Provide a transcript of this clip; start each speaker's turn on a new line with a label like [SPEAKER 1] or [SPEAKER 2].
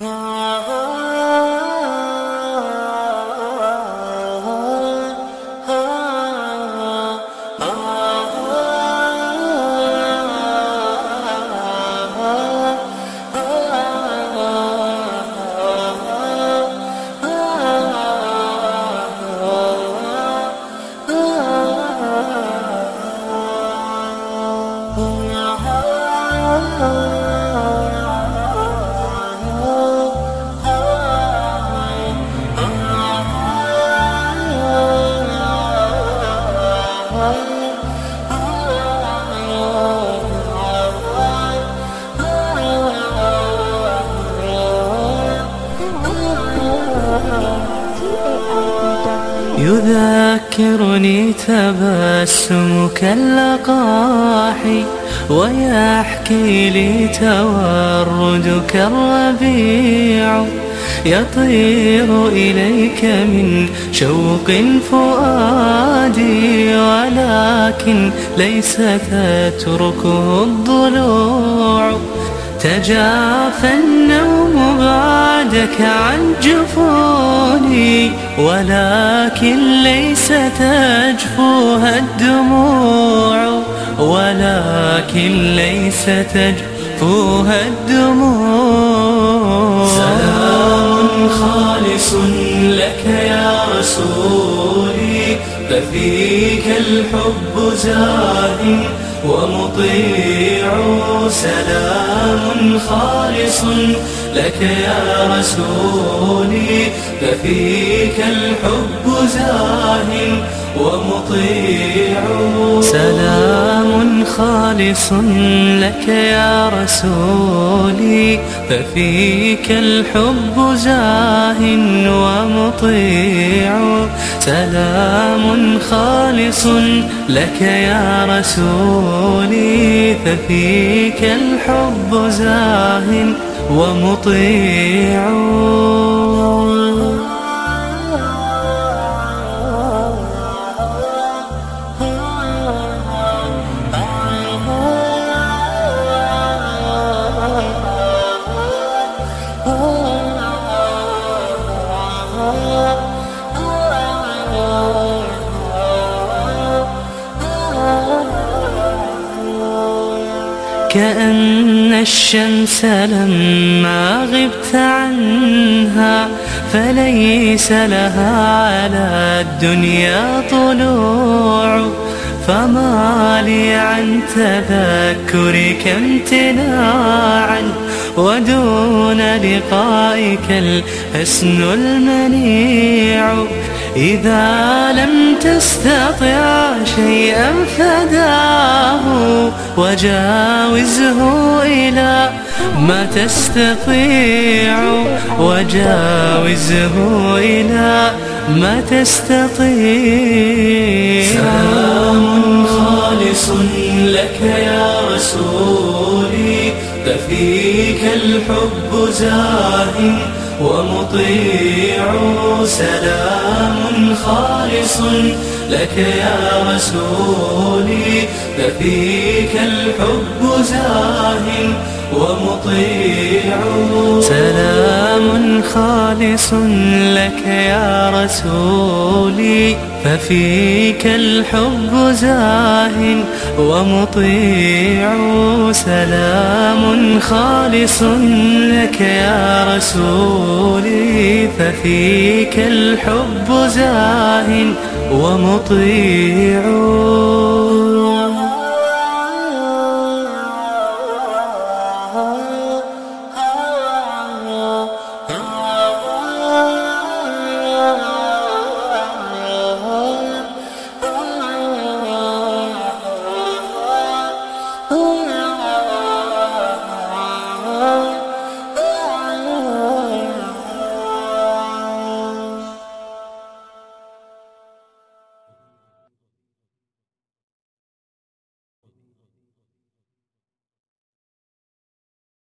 [SPEAKER 1] Oh يذكرني تبسمك اللقاحي ويحكي لي توردك الربيع. يطير إليك من شوق فؤادي ولكن ليس تتركه الضلوع. تجافى النوم بعدك عن جفوني ولكن ليس تجفوها الدموع ولكن ليس تجفوها الدموع.
[SPEAKER 2] سلام خالص لك يا رسولي ففيك الحب زاد ومطيع سلام خالص لك يا رسولي ففيك الحب زاه ومطيع.
[SPEAKER 1] سلام خالص لك يا رسولي ففيك الحب زاه ومطيع. سلام خالص لك يا رسولي ففيك الحب زاه ومطيع. كأن الشمس لما غبت عنها فليس لها على الدنيا طلوع فما لي عن تذكرك امتناعا ودون لقائك الحسن المنيع إذا لم تستطع شيئا فداه وجاوزه إلى ما تستطيع وجاوزه إلى ما تستطيع.
[SPEAKER 2] سلام خالص لك يا رسولي ففيك الحب زاه ومطيع. سلام خالص لك يا رسولي ففيك الحب زاه ومطيع.
[SPEAKER 1] سلام خالص لك يا رسولي ففيك الحب زاه ومطيع سلام خالص لك يا رسولي. ففيك الحب زاه ومطيع